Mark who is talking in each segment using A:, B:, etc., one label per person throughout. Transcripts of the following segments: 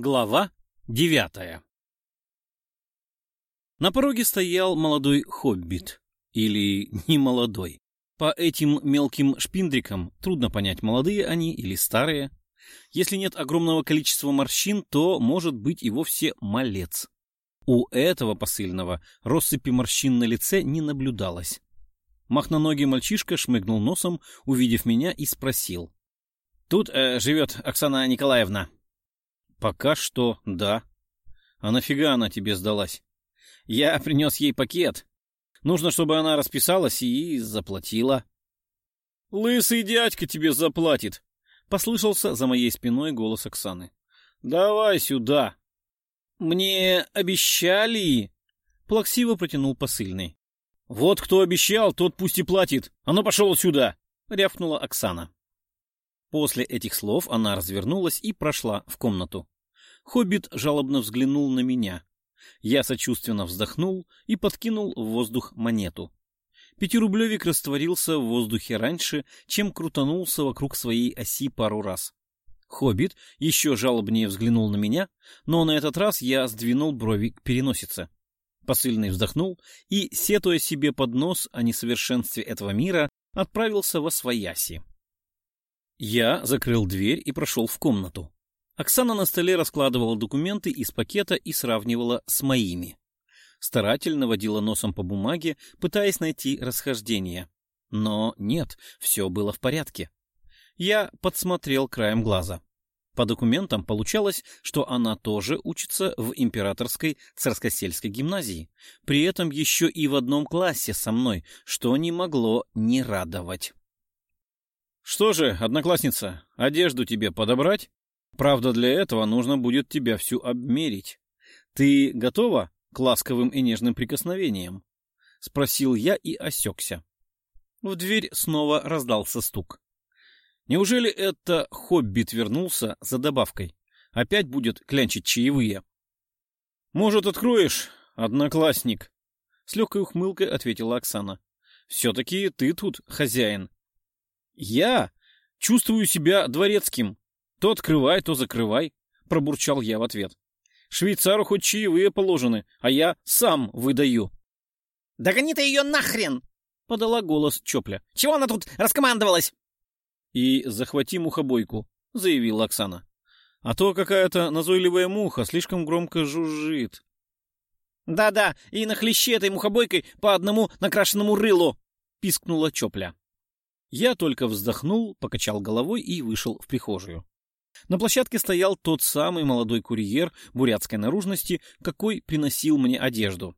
A: Глава девятая На пороге стоял молодой хоббит. Или не молодой. По этим мелким шпиндрикам трудно понять, молодые они или старые. Если нет огромного количества морщин, то, может быть, и вовсе малец. У этого посыльного россыпи морщин на лице не наблюдалось. Махноногий мальчишка шмыгнул носом, увидев меня, и спросил. — Тут э, живет Оксана Николаевна. — Пока что да. А нафига она тебе сдалась? — Я принес ей пакет. Нужно, чтобы она расписалась и заплатила. — Лысый дядька тебе заплатит! — послышался за моей спиной голос Оксаны. — Давай сюда! — Мне обещали! — плаксиво протянул посыльный. «Вот кто обещал, тот пусть и платит. А ну пошел сюда!» — рявкнула Оксана. После этих слов она развернулась и прошла в комнату. Хоббит жалобно взглянул на меня. Я сочувственно вздохнул и подкинул в воздух монету. Пятирублевик растворился в воздухе раньше, чем крутанулся вокруг своей оси пару раз. Хоббит еще жалобнее взглянул на меня, но на этот раз я сдвинул брови к переносице. Посыльный вздохнул и, сетуя себе под нос о несовершенстве этого мира, отправился во свояси. Я закрыл дверь и прошел в комнату. Оксана на столе раскладывала документы из пакета и сравнивала с моими. Старательно водила носом по бумаге, пытаясь найти расхождение. Но нет, все было в порядке. Я подсмотрел краем глаза. По документам получалось, что она тоже учится в императорской царскосельской гимназии, при этом еще и в одном классе со мной, что не могло не радовать. «Что же, одноклассница, одежду тебе подобрать? Правда, для этого нужно будет тебя всю обмерить. Ты готова к ласковым и нежным прикосновениям?» — спросил я и осекся. В дверь снова раздался стук. Неужели это хоббит вернулся за добавкой? Опять будет клянчить чаевые? — Может, откроешь, одноклассник? — с легкой ухмылкой ответила Оксана. — Все-таки ты тут хозяин. — Я чувствую себя дворецким. То открывай, то закрывай, — пробурчал я в ответ. — Швейцару хоть чаевые положены, а я сам выдаю.
B: — Да гони ты ее нахрен! — подала голос Чопля. — Чего она тут раскомандовалась?
A: и захвати мухобойку», — заявила Оксана. «А то какая-то назойливая муха слишком громко жужжит».
B: «Да-да, и нахлещи этой мухобойкой по одному накрашенному рылу!» — пискнула Чопля.
A: Я только вздохнул, покачал головой и вышел в прихожую. На площадке стоял тот самый молодой курьер бурятской наружности, какой приносил мне одежду.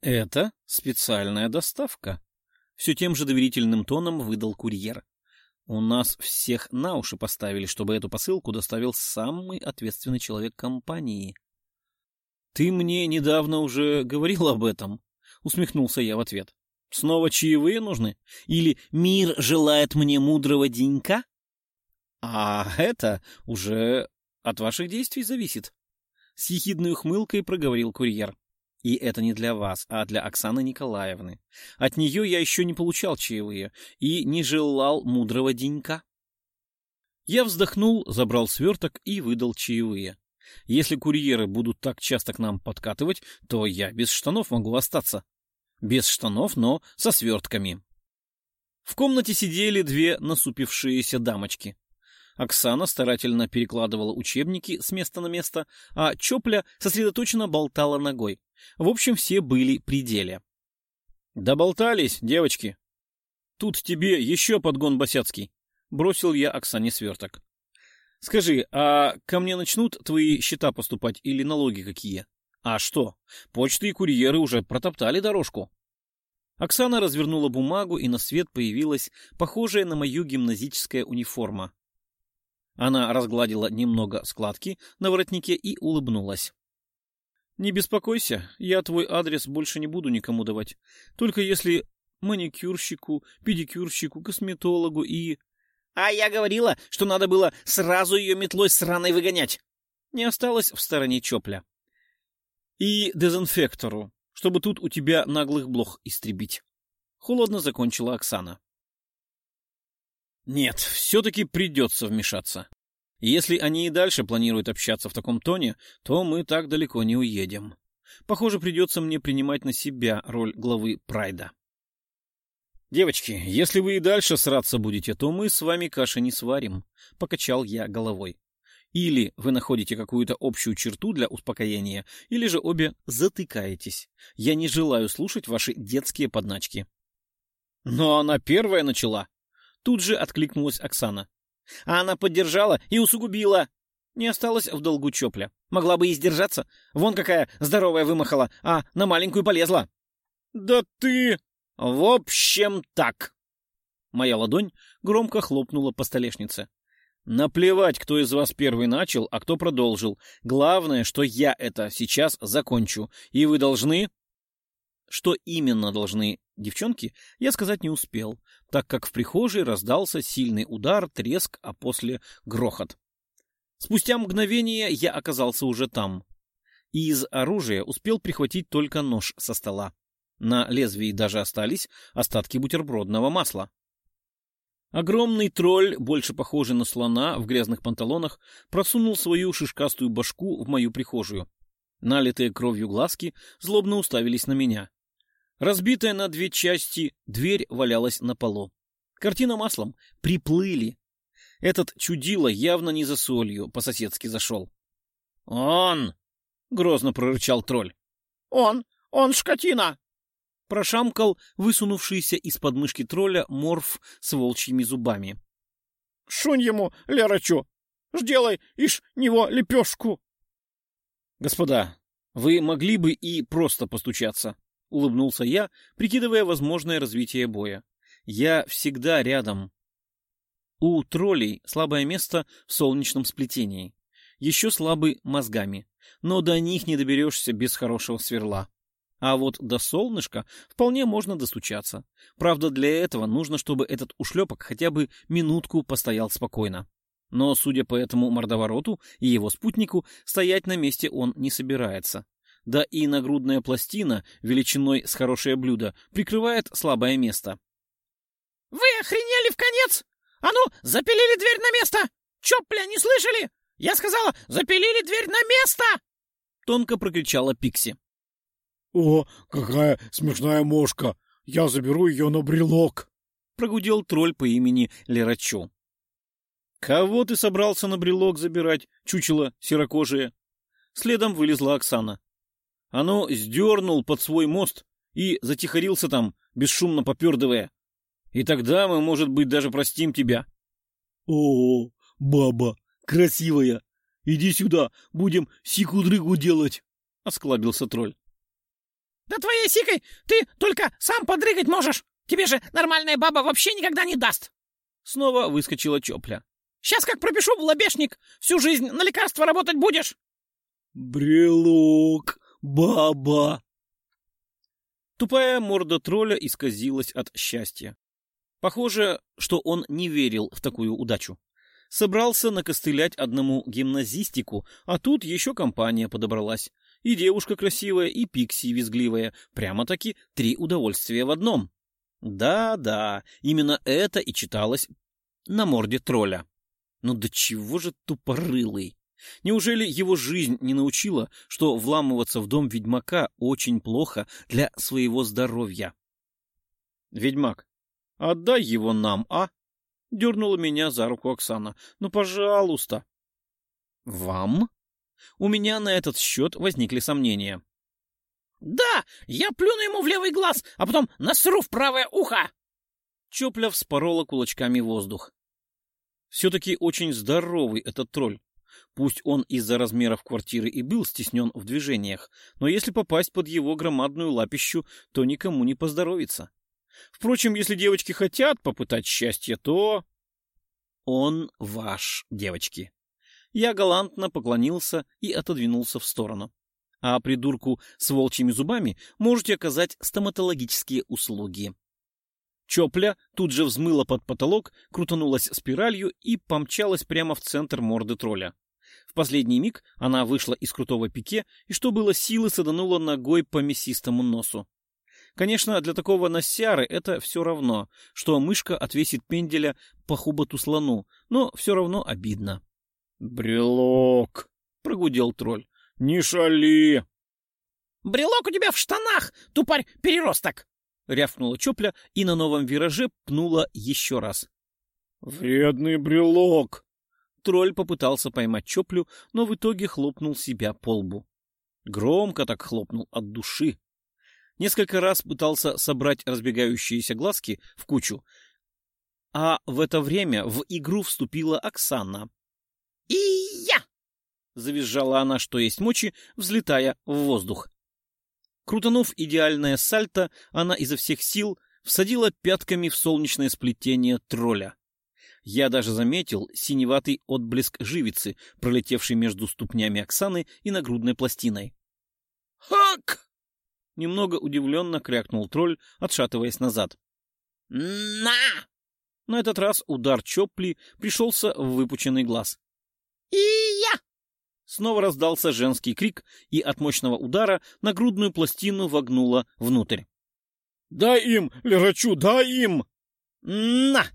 A: «Это специальная доставка», — все тем же доверительным тоном выдал курьер. У нас всех на уши поставили, чтобы эту посылку доставил самый ответственный человек компании. — Ты мне недавно уже говорил об этом, — усмехнулся я в ответ. — Снова чаевые нужны? Или мир желает мне мудрого денька? — А это уже от ваших действий зависит. С ехидной ухмылкой проговорил курьер. И это не для вас, а для Оксаны Николаевны. От нее я еще не получал чаевые и не желал мудрого денька. Я вздохнул, забрал сверток и выдал чаевые. Если курьеры будут так часто к нам подкатывать, то я без штанов могу остаться. Без штанов, но со свертками. В комнате сидели две насупившиеся дамочки. Оксана старательно перекладывала учебники с места на место, а Чопля сосредоточенно болтала ногой. В общем, все были при деле. «Доболтались, девочки!» «Тут тебе еще подгон босяцкий!» — бросил я Оксане сверток. «Скажи, а ко мне начнут твои счета поступать или налоги какие? А что, почты и курьеры уже протоптали дорожку?» Оксана развернула бумагу, и на свет появилась похожая на мою гимназическая униформа. Она разгладила немного складки на воротнике и улыбнулась. Не беспокойся, я твой адрес больше не буду никому давать. Только если маникюрщику, педикюрщику, косметологу и...
B: А я говорила, что надо было сразу ее метлой сраной выгонять.
A: Не осталось в стороне Чопля. И дезинфектору, чтобы тут у тебя наглых блох истребить. Холодно закончила Оксана. Нет, все-таки придется вмешаться. Если они и дальше планируют общаться в таком тоне, то мы так далеко не уедем. Похоже, придется мне принимать на себя роль главы Прайда. «Девочки, если вы и дальше сраться будете, то мы с вами каши не сварим», — покачал я головой. «Или вы находите какую-то общую черту для успокоения, или же обе затыкаетесь. Я не желаю слушать ваши детские подначки». «Но она первая начала», — тут же откликнулась Оксана. А она поддержала и усугубила. Не осталось в долгу Чопля. Могла бы и сдержаться. Вон какая здоровая вымахала, а на маленькую полезла. «Да ты...» «В общем, так...» Моя ладонь громко хлопнула по столешнице. «Наплевать, кто из вас первый начал, а кто продолжил. Главное, что я это сейчас закончу, и вы должны...» Что именно должны девчонки, я сказать не успел, так как в прихожей раздался сильный удар, треск, а после грохот. Спустя мгновение я оказался уже там. И из оружия успел прихватить только нож со стола. На лезвии даже остались остатки бутербродного масла. Огромный тролль, больше похожий на слона в грязных панталонах, просунул свою шишкастую башку в мою прихожую. Налитые кровью глазки злобно уставились на меня. Разбитая на две части, дверь валялась на полу. Картина маслом. Приплыли. Этот чудило явно не за солью по-соседски зашел. «Он!» — грозно прорычал тролль.
B: «Он! Он шкотина!»
A: Прошамкал высунувшийся из подмышки тролля морф с волчьими зубами.
B: «Шунь ему, Лерочу! Жделай ишь него лепешку!»
A: «Господа, вы могли бы и просто постучаться улыбнулся я, прикидывая возможное развитие боя. Я всегда рядом. У троллей слабое место в солнечном сплетении. Еще слабы мозгами, но до них не доберешься без хорошего сверла. А вот до солнышка вполне можно достучаться. Правда, для этого нужно, чтобы этот ушлепок хотя бы минутку постоял спокойно. Но, судя по этому мордовороту и его спутнику, стоять на месте он не собирается да и нагрудная пластина, величиной с хорошее блюдо, прикрывает слабое место.
B: — Вы охренели в конец? А ну, запилили дверь на место! Чё, бля, не слышали? Я сказала, запилили дверь на место!
A: Тонко прокричала Пикси.
C: — О, какая смешная мошка! Я заберу ее на брелок!
A: — прогудел тролль по имени Лерачо. — Кого ты собрался на брелок забирать, чучело серокожее? Следом вылезла Оксана. Оно сдернул под свой мост и затихарился там, бесшумно попердывая. И тогда мы, может быть, даже простим тебя.
C: — О, баба, красивая! Иди сюда, будем сику-дрыгу делать!
A: — осклабился тролль.
B: — Да твоей сикой ты только сам подрыгать можешь! Тебе же нормальная баба вообще никогда не даст!
A: Снова выскочила Чопля.
B: — Сейчас как пропишу в лобешник, всю жизнь на лекарства работать будешь!
C: — Брелок! Баба!
A: Тупая морда тролля исказилась от счастья. Похоже, что он не верил в такую удачу. Собрался накостылять одному гимназистику, а тут еще компания подобралась. И девушка красивая, и пикси визгливая. Прямо-таки три удовольствия в одном. Да-да, именно это и читалось на морде тролля. Ну до чего же тупорылый? Неужели его жизнь не научила, что вламываться в дом ведьмака очень плохо для своего здоровья? «Ведьмак, отдай его нам, а?» — дернула меня за руку Оксана. «Ну, пожалуйста». «Вам?» У меня на этот счет возникли сомнения.
B: «Да, я плюну ему в левый глаз, а потом насру в правое ухо!»
A: Чопля вспорола кулачками воздух. Все-таки очень здоровый этот тролль. Пусть он из-за размеров квартиры и был стеснен в движениях, но если попасть под его громадную лапищу, то никому не поздоровится. Впрочем, если девочки хотят попытать счастье, то... Он ваш, девочки. Я галантно поклонился и отодвинулся в сторону. А придурку с волчьими зубами можете оказать стоматологические услуги. Чопля тут же взмыла под потолок, крутанулась спиралью и помчалась прямо в центр морды тролля. В последний миг она вышла из крутого пике и, что было силы, саданула ногой по мясистому носу. Конечно, для такого носяры это все равно, что мышка отвесит пенделя по хуботу слону, но все равно обидно.
C: «Брелок!» — прогудел тролль. «Не шали!»
B: «Брелок у тебя в штанах, тупарь-переросток!»
A: — рявкнула Чопля и на новом вираже пнула еще раз.
C: «Вредный брелок!»
A: Тролль попытался поймать Чоплю, но в итоге хлопнул себя по лбу. Громко так хлопнул от души. Несколько раз пытался собрать разбегающиеся глазки в кучу, а в это время в игру вступила Оксана.
B: «И я!»
A: — завизжала она, что есть мочи, взлетая в воздух. Крутанув идеальное сальто, она изо всех сил всадила пятками в солнечное сплетение тролля. Я даже заметил синеватый отблеск живицы, пролетевший между ступнями Оксаны и нагрудной пластиной.
B: «Хак!»
A: — немного удивленно крякнул тролль, отшатываясь назад.
B: «На!»
A: На этот раз удар Чопли пришелся в выпученный глаз.
B: «И я!»
A: Снова раздался женский крик, и от мощного удара нагрудную пластину вогнуло внутрь.
C: «Дай им, лежачу, дай им!»
B: «На!»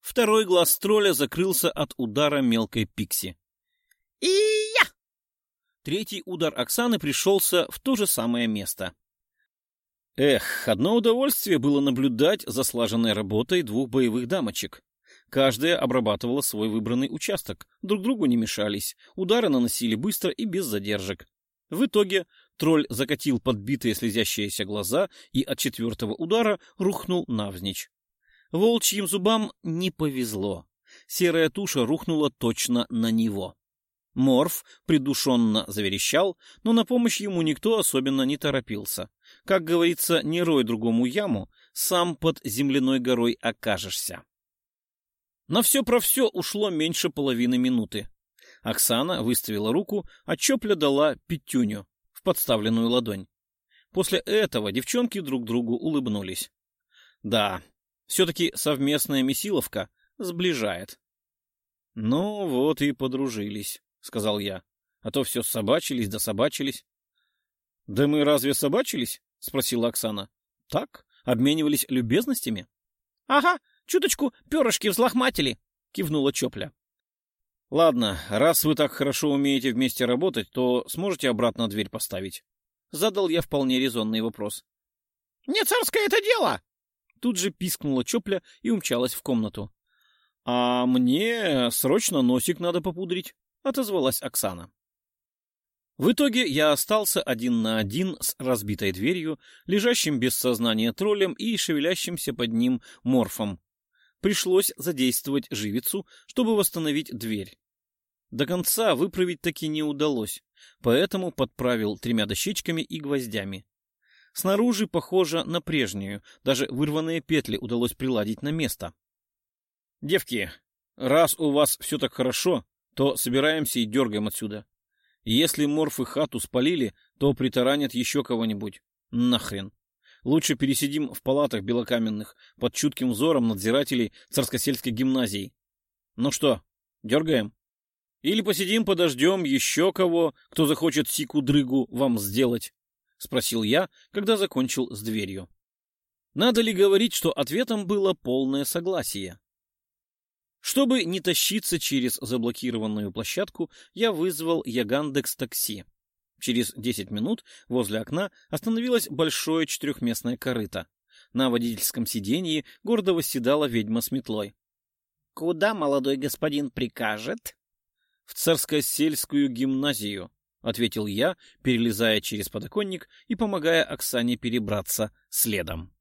A: Второй глаз тролля закрылся от удара мелкой пикси.
B: «И я!»
A: Третий удар Оксаны пришелся в то же самое место. Эх, одно удовольствие было наблюдать за слаженной работой двух боевых дамочек. Каждая обрабатывала свой выбранный участок, друг другу не мешались, удары наносили быстро и без задержек. В итоге тролль закатил подбитые слезящиеся глаза и от четвертого удара рухнул навзничь. Волчьим зубам не повезло. Серая туша рухнула точно на него. Морф придушенно заверещал, но на помощь ему никто особенно не торопился. Как говорится, не рой другому яму, сам под земляной горой окажешься. На все про все ушло меньше половины минуты. Оксана выставила руку, а Чопля дала пятюню в подставленную ладонь. После этого девчонки друг другу улыбнулись. Да, все-таки совместная месиловка сближает. Ну вот и подружились. — сказал я. — А то все собачились да собачились. — Да мы разве собачились? — спросила Оксана. — Так, обменивались любезностями.
B: — Ага, чуточку перышки взлохматили, — кивнула Чопля.
A: — Ладно, раз вы так хорошо умеете вместе работать, то сможете обратно дверь поставить? Задал я вполне резонный вопрос.
B: — Не царское это дело!
A: Тут же пискнула Чопля и умчалась в комнату. — А мне срочно носик надо попудрить. — отозвалась Оксана. В итоге я остался один на один с разбитой дверью, лежащим без сознания троллем и шевелящимся под ним морфом. Пришлось задействовать живицу, чтобы восстановить дверь. До конца выправить таки не удалось, поэтому подправил тремя дощечками и гвоздями. Снаружи похоже на прежнюю, даже вырванные петли удалось приладить на место. — Девки, раз у вас все так хорошо, то собираемся и дергаем отсюда. Если морфы хату спалили, то притаранят еще кого-нибудь. Нахрен. Лучше пересидим в палатах белокаменных под чутким взором надзирателей царскосельской гимназии. Ну что, дергаем? Или посидим, подождем еще кого, кто захочет сику-дрыгу вам сделать? — спросил я, когда закончил с дверью. Надо ли говорить, что ответом было полное согласие? Чтобы не тащиться через заблокированную площадку, я вызвал Ягандекс такси. Через 10 минут возле окна остановилось большое четырехместное корыто. На водительском сиденье гордо восседала ведьма с метлой.
B: — Куда молодой господин прикажет?
A: — В царско-сельскую гимназию, — ответил я, перелезая через подоконник и помогая Оксане перебраться следом.